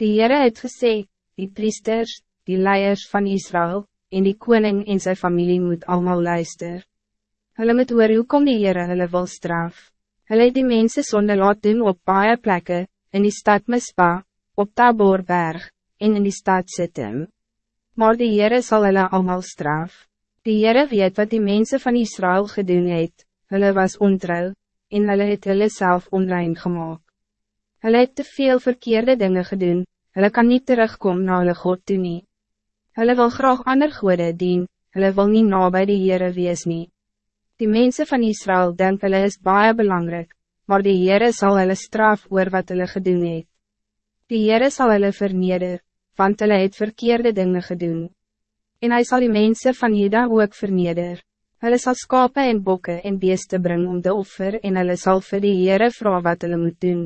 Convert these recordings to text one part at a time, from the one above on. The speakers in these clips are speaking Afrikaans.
Die Heere het gesê, die priesters, die leiers van Israël, en die koning en zijn familie moet allemaal luister. Hulle moet hoor hoe kom die Heere hulle wil straf. Hulle het die mense sonde laat doen op baie plekke, in die stad Mispa, op Taborberg, en in die stad Sittim. Maar die Heere sal hulle allemaal straf. Die Heere weet wat die mensen van Israël gedoen het, hulle was ontrouw, en hulle het hulle self onrein gemaakt. Hulle het te veel verkeerde dingen gedoen, hulle kan niet terugkomen naar hulle God toe nie. Hulle wil graag ander goede dien, hulle wil niet na bij die Heere wees nie. Die mensen van Israël denken hulle is baie belangrijk, maar die Heere zal hulle straf oor wat hulle gedoen het. Die Heere zal hulle verneder, want hulle het verkeerde dingen gedoen. En hij zal die mensen van Juda ook verneder. Hulle sal skape en bokke en beeste bring om de offer en hulle sal vir die Heere vraag wat hulle moet doen.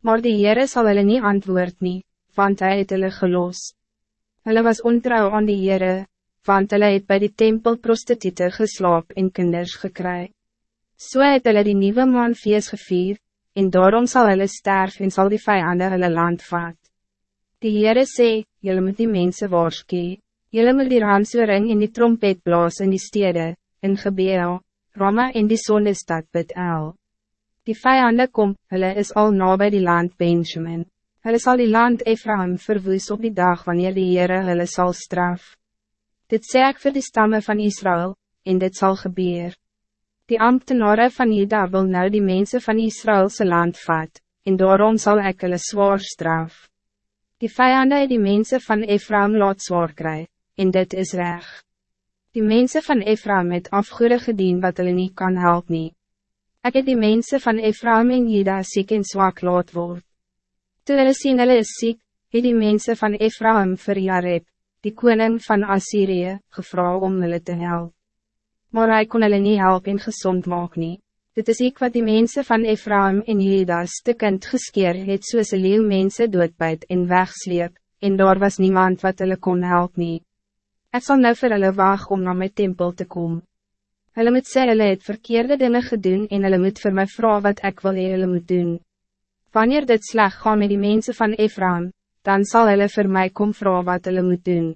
Maar die Heere sal hulle nie antwoord nie, want hy het hulle gelos. Hulle was ontrouw aan die Heere, want hulle het by die tempel prostitute geslaap en kinders gekry. So het hulle die nieuwe man feest gevier, en daarom zal hulle sterf en zal die vijanden hulle land vat. Die Heere sê, julle moet die mense waarskie, julle moet die raamsoring en die trompet blaas in die stede, in Gebeel, Rama in die zonnestad Bet-El. Die vijanden kom, hulle is al na bij die land Benjamin. Hulle zal die land Ephraim verwoes op die dag wanneer die Heere hulle sal straf. Dit sê ek vir die stammen van Israël, en dit zal gebeuren. Die ambtenaren van Juda wil nou die mensen van Israëlse land vat, en daarom zal ek hulle zwaar straf. Die vijanden die mensen van Ephraim laat zwaar kry, en dit is recht. Die mensen van Ephraim het afgoede gedien wat hulle niet kan helpen. nie. Ek het die mensen van Ephraim en Jida ziek en zwak laat word. Toe hulle sien hulle is ziek, het die mensen van Ephraim vir Jareb, die koning van Assyrië, gevra om hulle te helpen. Maar hij kon hulle nie help en gezond maak nie. Dit is ik wat die mensen van Ephraim en Jida stukkend geskeer het soos een leeuw mense doodbuit en wegsleep, en daar was niemand wat hulle kon helpen. nie. Ik zal nou vir hulle waag om naar mijn tempel te komen. Hulle moet sê hulle het verkeerde dingen gedoen en hulle moet vir my vraag wat ik wil hee hulle moet doen. Wanneer dit sleg gaan met die mensen van Ephraim, dan zal hulle vir my kom vraag wat hulle moet doen.